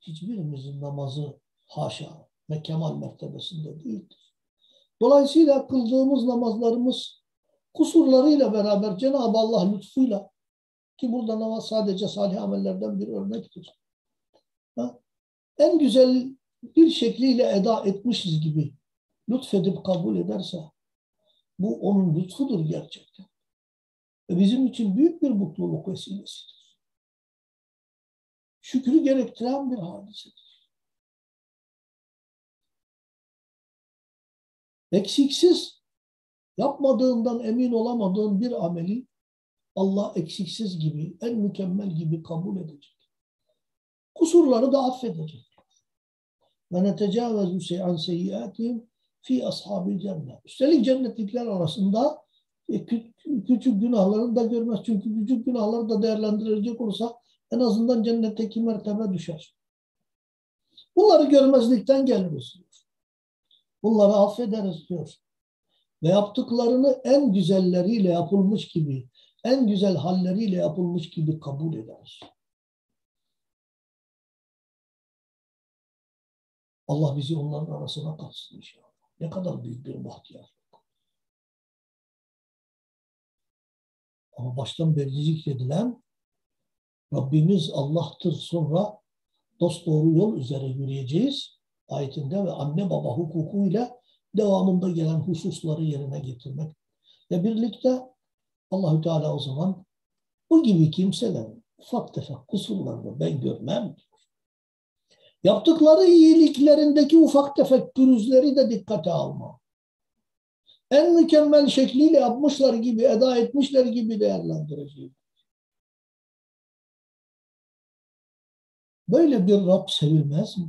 hiçbirimizin namazı haşa ve kemal mertebesinde değildir. Dolayısıyla kıldığımız namazlarımız kusurlarıyla beraber Cenab-ı Allah lütfuyla ki burada namaz sadece salih amellerden bir örnektir. Ha? En güzel bir şekliyle eda etmişiz gibi lütfedip kabul ederse bu onun lütfudur gerçekten. Ve bizim için büyük bir mutluluk vesilesidir. Şükrü gerektiren bir hadisedir. Eksiksiz yapmadığından emin olamadığın bir ameli Allah eksiksiz gibi, en mükemmel gibi kabul edecek. Kusurları da affedecek. Ve netecavvezu şey'an seyyiatihim fi ashabil cennet. Üstelik cennetlikler arasında e, küçük günahları da görmez. Çünkü küçük günahları da değerlendirilecek olursa en azından cennetteki mertebe düşer. Bunları görmezlikten diyor. Bunları affederiz diyor. Ve yaptıklarını en güzelleriyle yapılmış gibi, en güzel halleriyle yapılmış gibi kabul ederiz. Allah bizi onların arasına katsın inşallah. Ne kadar büyük bir bahtiyarlık. Ama baştan beri zikredilen Rabbimiz Allah'tır sonra dost doğru yol üzere yürüyeceğiz ayetinde ve anne baba hukukuyla devamında gelen hususları yerine getirmek. Ve birlikte Allahü Teala o zaman bu gibi kimselerin ufak tefek kusurlarını ben görmem Yaptıkları iyiliklerindeki ufak tefek pürüzleri de dikkate alma. En mükemmel şekliyle yapmışlar gibi, eda etmişler gibi değerlendireceğim. Böyle bir Rab sevilmez mi?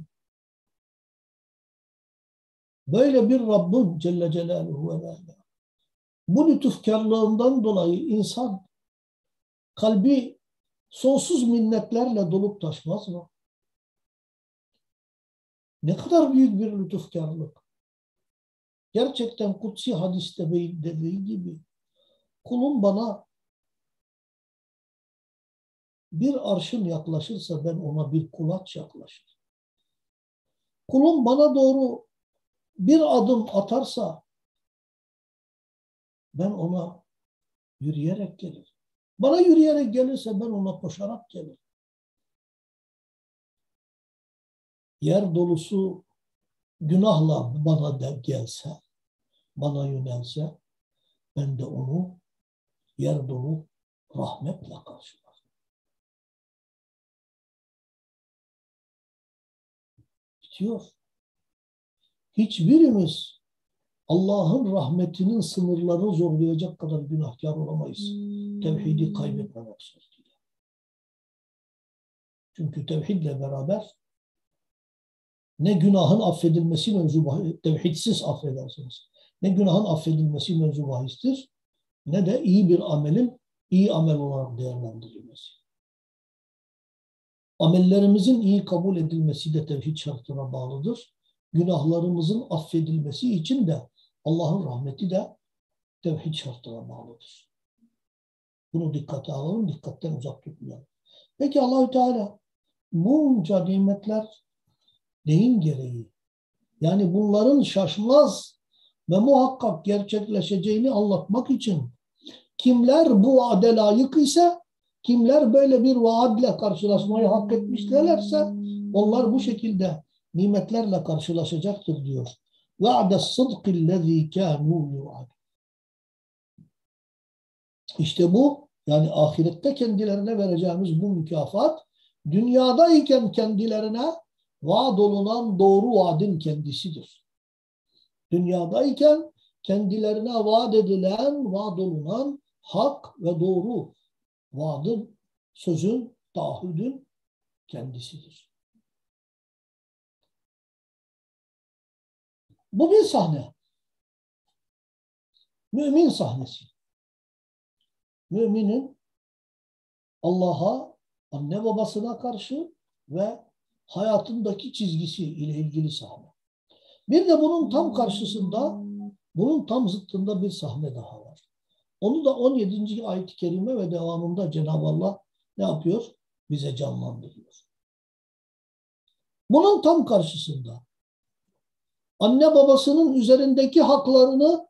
Böyle bir Rabbin Celle Celaluhu ve Ala. Bu lütufkarlığından dolayı insan kalbi sonsuz minnetlerle dolup taşmaz mı? Ne kadar büyük bir lütufkarlık. Gerçekten kutsi hadiste dediği gibi kulum bana bir arşın yaklaşırsa ben ona bir kulaç yaklaşır. Kulum bana doğru bir adım atarsa ben ona yürüyerek gelir. Bana yürüyerek gelirse ben ona koşarak gelirim. yer dolusu günahla bana da gelse, bana yönelse, ben de onu yer dolu rahmetle karşılarım. Bitiyor. Hiçbirimiz Allah'ın rahmetinin sınırlarını zorlayacak kadar günahkar olamayız. Hmm. Tevhidi kaybetmemek şartıyla. Çünkü tevhidle beraber ne günahın affedilmesi mevzu tevhidsiz affedersiniz. Ne günahın affedilmesi mevzu bahistir ne de iyi bir amelin iyi amel olarak değerlendirilmesi. Amellerimizin iyi kabul edilmesi de tevhid şartına bağlıdır. Günahlarımızın affedilmesi için de Allah'ın rahmeti de tevhid şartına bağlıdır. Bunu dikkate alalım, dikkatten uzak tutmayalım. Peki Allahü Teala bunca nimetler neyin gereği? Yani bunların şaşmaz ve muhakkak gerçekleşeceğini anlatmak için kimler bu vaade layık ise, kimler böyle bir vaadle karşılaşmayı hak etmişlerse onlar bu şekilde nimetlerle karşılaşacaktır diyor. Va'de sıdkillezî kânû yu'ad. İşte bu yani ahirette kendilerine vereceğimiz bu mükafat dünyadayken kendilerine vaad olunan doğru vaadin kendisidir. Dünyadayken kendilerine vaat edilen, vaat olunan hak ve doğru vaadın, sözün, taahhüdün kendisidir. Bu bir sahne. Mümin sahnesi. Müminin Allah'a, anne babasına karşı ve hayatındaki çizgisi ile ilgili sahne. Bir de bunun tam karşısında, bunun tam zıttında bir sahne daha var. Onu da 17. ayet-i kerime ve devamında Cenab-ı Allah ne yapıyor? Bize canlandırıyor. Bunun tam karşısında anne babasının üzerindeki haklarını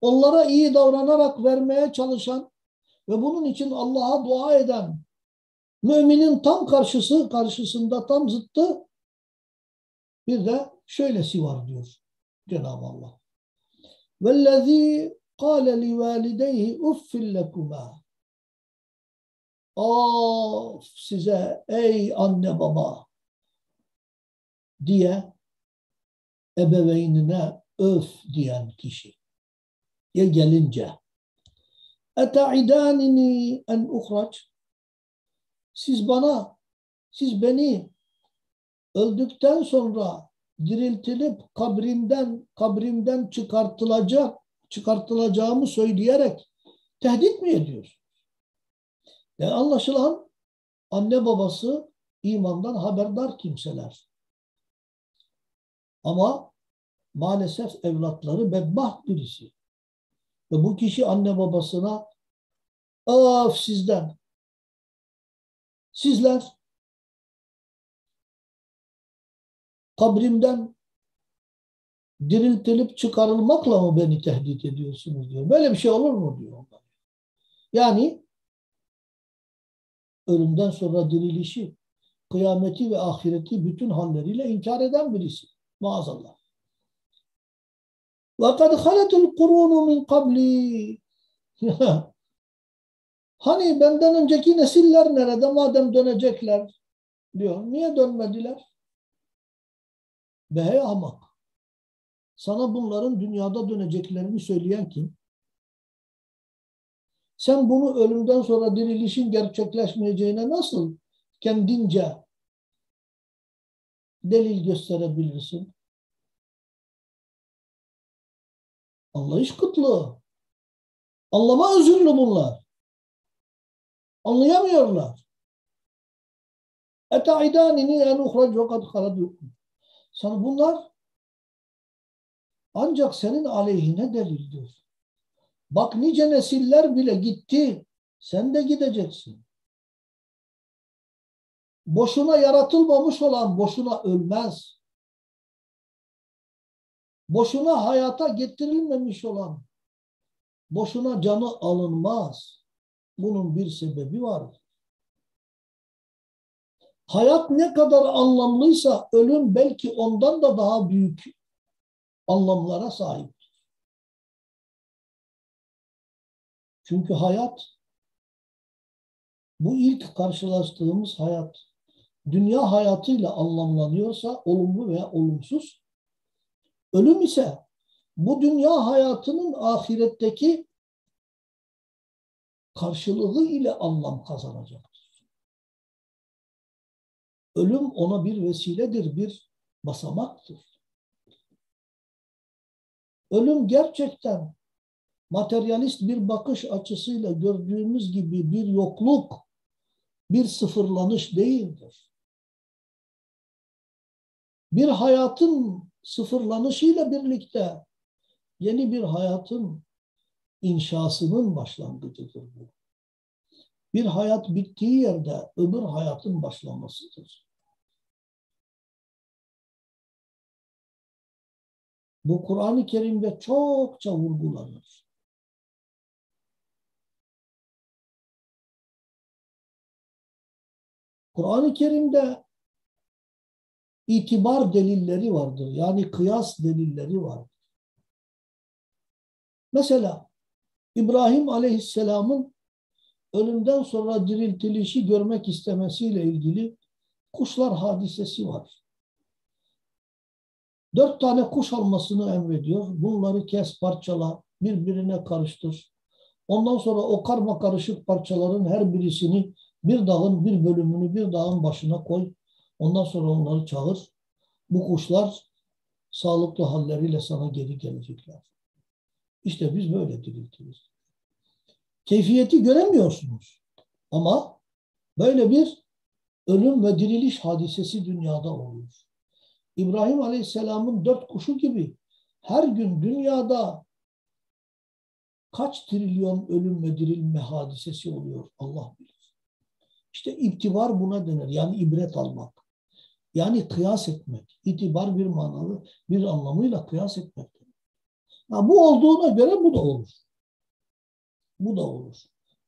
onlara iyi davranarak vermeye çalışan ve bunun için Allah'a dua eden müminin tam karşısı karşısında tam zıttı bir de şöylesi var diyor Cenab-ı Allah. Kâle li vâlideyhi uffin lekuma. Of size ey anne baba diye ebeveynine öf diyen kişi. Ya gelince Etaidanini en uhraç siz bana siz beni öldükten sonra diriltilip kabrimden kabrimden çıkartılacak çıkartılacağımı söyleyerek tehdit mi ediyorsunuz? Yani anlaşılan anne babası imandan haberdar kimseler. Ama maalesef evlatları bedbaht birisi. Ve bu kişi anne babasına of sizden sizler kabrimden diriltilip çıkarılmakla mı beni tehdit ediyorsunuz diyor. Böyle bir şey olur mu diyor onlar. Yani ölümden sonra dirilişi, kıyameti ve ahireti bütün halleriyle inkar eden birisi. Maazallah. وَقَدْ خَلَتُ الْقُرُونُ مِنْ قَبْلِ <laughs> Hani benden önceki nesiller nerede madem dönecekler diyor. Niye dönmediler? Be hey ahmak. Sana bunların dünyada döneceklerini söyleyen kim? Sen bunu ölümden sonra dirilişin gerçekleşmeyeceğine nasıl kendince delil gösterebilirsin? Anlayış kıtlığı. Anlama özürlü bunlar. Anlayamıyorlar. Etaidanini en uhrac ve kad haladukum. Sana bunlar ancak senin aleyhine delildir. Bak nice nesiller bile gitti. Sen de gideceksin. Boşuna yaratılmamış olan boşuna ölmez. Boşuna hayata getirilmemiş olan boşuna canı alınmaz. Bunun bir sebebi var. Hayat ne kadar anlamlıysa ölüm belki ondan da daha büyük anlamlara sahiptir. Çünkü hayat bu ilk karşılaştığımız hayat dünya hayatıyla anlamlanıyorsa olumlu veya olumsuz ölüm ise bu dünya hayatının ahiretteki karşılığı ile anlam kazanacaktır. Ölüm ona bir vesiledir, bir basamaktır. Ölüm gerçekten materyalist bir bakış açısıyla gördüğümüz gibi bir yokluk, bir sıfırlanış değildir. Bir hayatın sıfırlanışıyla birlikte yeni bir hayatın inşasının başlangıcıdır bu. Bir hayat bittiği yerde öbür hayatın başlamasıdır. Bu Kur'an-ı Kerim'de çokça vurgulanır. Kur'an-ı Kerim'de itibar delilleri vardır. Yani kıyas delilleri vardır. Mesela İbrahim Aleyhisselam'ın ölümden sonra diriltilişi görmek istemesiyle ilgili kuşlar hadisesi var. Dört tane kuş almasını emrediyor. Bunları kes, parçala, birbirine karıştır. Ondan sonra o karma karışık parçaların her birisini bir dağın bir bölümünü bir dağın başına koy. Ondan sonra onları çağır. Bu kuşlar sağlıklı halleriyle sana geri gelecekler. İşte biz böyle diriltiriz. Keyfiyeti göremiyorsunuz. Ama böyle bir ölüm ve diriliş hadisesi dünyada oluyor. İbrahim Aleyhisselam'ın dört kuşu gibi her gün dünyada kaç trilyon ölüm ve dirilme hadisesi oluyor Allah bilir. İşte itibar buna denir. Yani ibret almak. Yani kıyas etmek. İtibar bir manalı bir anlamıyla kıyas etmek. Ha, bu olduğuna göre bu da olur. Bu da olur.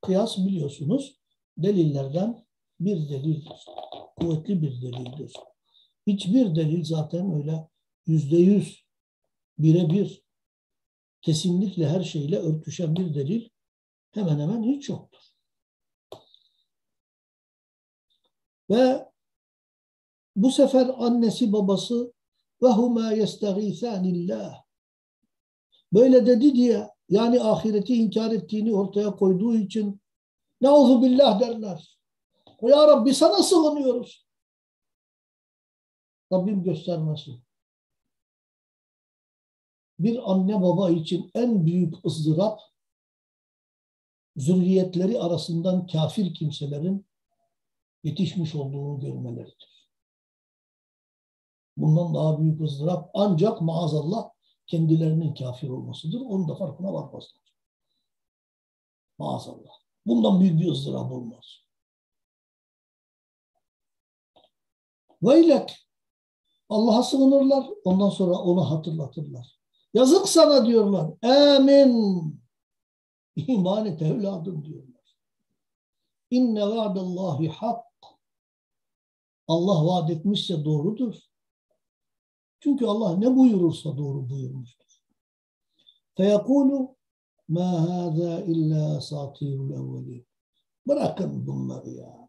Kıyas biliyorsunuz delillerden bir delildir. Kuvvetli bir delildir. Hiçbir delil zaten öyle yüzde yüz birebir kesinlikle her şeyle örtüşen bir delil hemen hemen hiç yoktur. Ve bu sefer annesi babası ve huma yestagîsânillâh böyle dedi diye yani ahireti inkar ettiğini ortaya koyduğu için neuzu billah derler. Ya Rabbi sana sığınıyoruz. Rabbim göstermesin. Bir anne baba için en büyük ızdırap zürriyetleri arasından kafir kimselerin yetişmiş olduğunu görmeleridir. Bundan daha büyük ızdırap ancak maazallah kendilerinin kafir olmasıdır. Onun da farkına varmazlar. Maazallah. Bundan büyük bir ızdırap olmaz. Veylek Allah'a sığınırlar. Ondan sonra onu hatırlatırlar. Yazık sana diyorlar. Amin. İman et evladım diyorlar. İnne vaadallahi hak. Allah vaat etmişse doğrudur. Çünkü Allah ne buyurursa doğru buyurmuştur. Feyekulu ma hâzâ illâ satirul evvelîn. Bırakın bunları ya.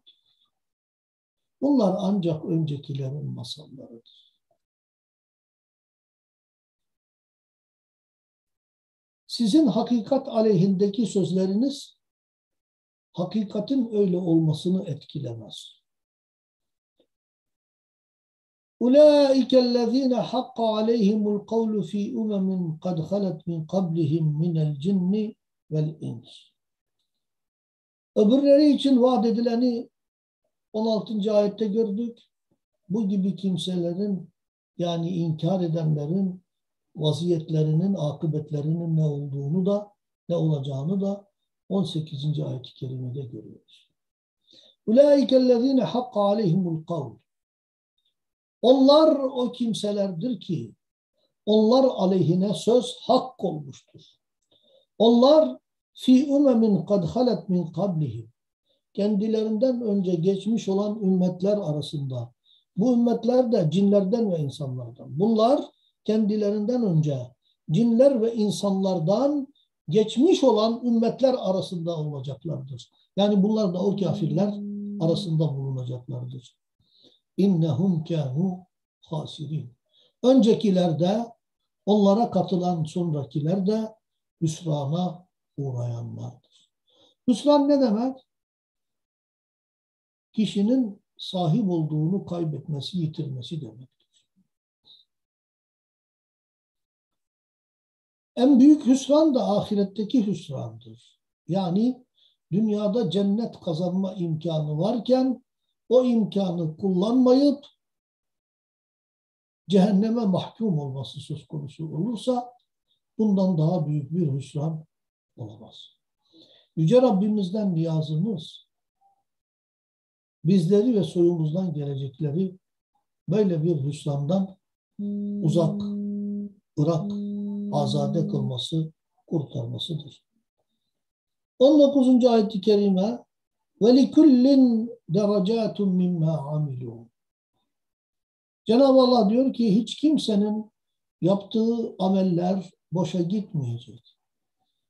Bunlar ancak öncekilerin masallarıdır. Sizin hakikat aleyhindeki sözleriniz hakikatin öyle olmasını etkilemez. أولئك الذين حق عليهم القول في أمم قد خلت من قبلهم من الجن والإنس. Öbürleri için vaat edileni 16. ayette gördük. Bu gibi kimselerin yani inkar edenlerin vaziyetlerinin, akıbetlerinin ne olduğunu da ne olacağını da 18. ayet-i kerimede görüyoruz. Ulaike ellezine hakka aleyhimul kavl. onlar o kimselerdir ki onlar aleyhine söz hak olmuştur. Onlar fi umemin kad halet min kablihim. Kendilerinden önce geçmiş olan ümmetler arasında. Bu ümmetler de cinlerden ve insanlardan. Bunlar kendilerinden önce cinler ve insanlardan geçmiş olan ümmetler arasında olacaklardır. Yani bunlar da o kafirler arasında bulunacaklardır. İnnehum kâhu hasirin. Öncekilerde onlara katılan sonrakiler de hüsrana uğrayanlardır. Hüsran ne demek? Kişinin sahip olduğunu kaybetmesi, yitirmesi demek. En büyük hüsran da ahiretteki hüsrandır. Yani dünyada cennet kazanma imkanı varken o imkanı kullanmayıp cehenneme mahkum olması söz konusu olursa bundan daha büyük bir hüsran olamaz. Yüce Rabbimizden niyazımız bizleri ve soyumuzdan gelecekleri böyle bir hüsrandan uzak, ırak, azade kılması, kurtarmasıdır. 19. ayet-i kerime ve li kullin derecatun mimma amilu. Cenab-ı Allah diyor ki hiç kimsenin yaptığı ameller boşa gitmeyecek.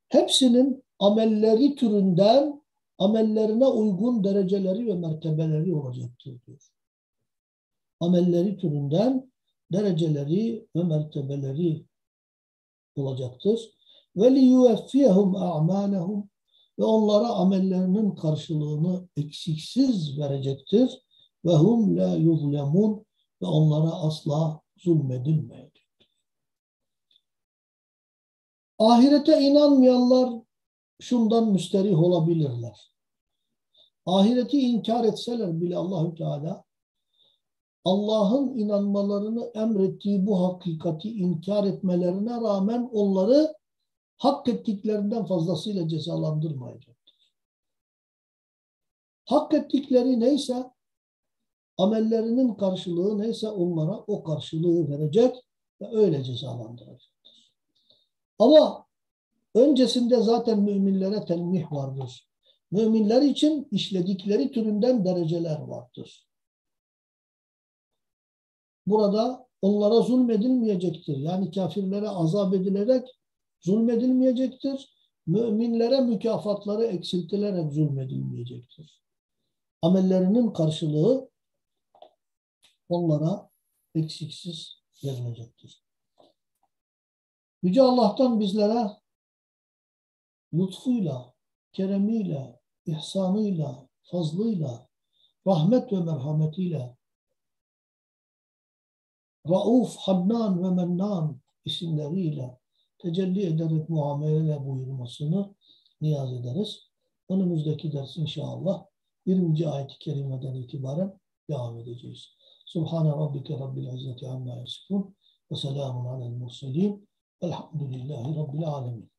Hepsinin amelleri türünden amellerine uygun dereceleri ve mertebeleri olacaktır diyor. Amelleri türünden dereceleri ve mertebeleri olacaktır. Ve li yueffiyehum a'malehum ve onlara amellerinin karşılığını eksiksiz verecektir. Ve hum la yuzlemun ve onlara asla zulmedilmeyecektir. Ahirete inanmayanlar şundan müsterih olabilirler. Ahireti inkar etseler bile Allahü Teala Allah'ın inanmalarını emrettiği bu hakikati inkar etmelerine rağmen onları hak ettiklerinden fazlasıyla cezalandırmayacaktır. Hak ettikleri neyse amellerinin karşılığı neyse onlara o karşılığı verecek ve öyle cezalandıracaktır. Ama öncesinde zaten müminlere telmih vardır. Müminler için işledikleri türünden dereceler vardır. Burada onlara zulmedilmeyecektir. Yani kafirlere azap edilerek zulmedilmeyecektir. Müminlere mükafatları eksiltilerek zulmedilmeyecektir. Amellerinin karşılığı onlara eksiksiz verilecektir. Yüce Allah'tan bizlere lütfuyla, keremiyle, ihsanıyla, fazlıyla, rahmet ve merhametiyle Rauf, Hannan ve Mennan isimleriyle tecelli ederek muamele buyurmasını niyaz ederiz. Önümüzdeki ders inşallah 20. ayet-i kerimeden itibaren devam edeceğiz. Subhane rabbike rabbil izzeti amma yasifun ve selamun alel murselin velhamdülillahi rabbil alemin.